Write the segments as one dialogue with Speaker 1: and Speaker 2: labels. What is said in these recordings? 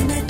Speaker 1: I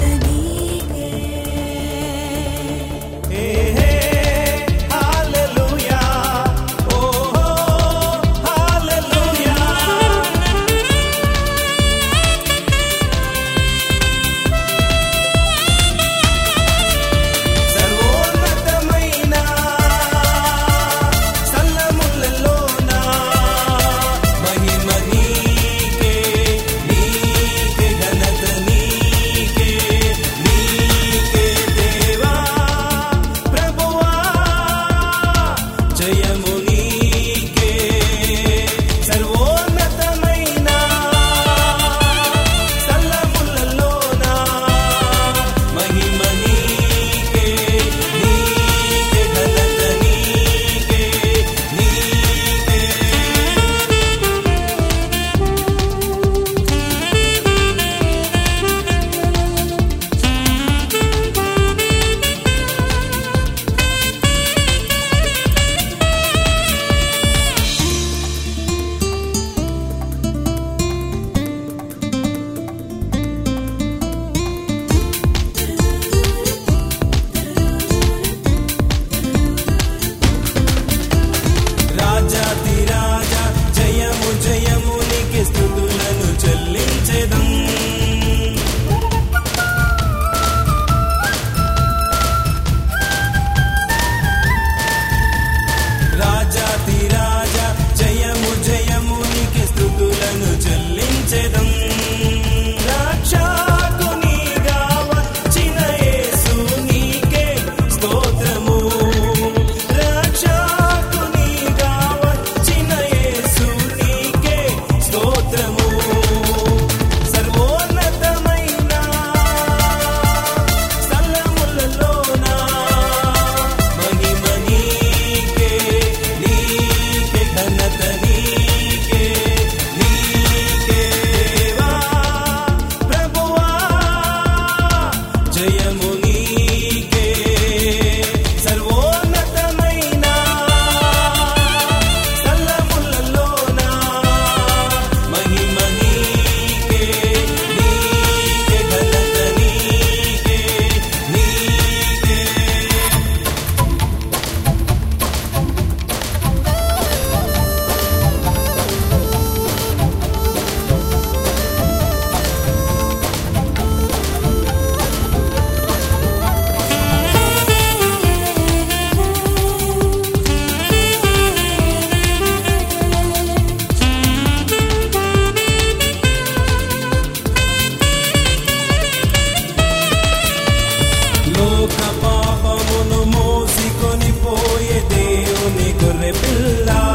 Speaker 1: love.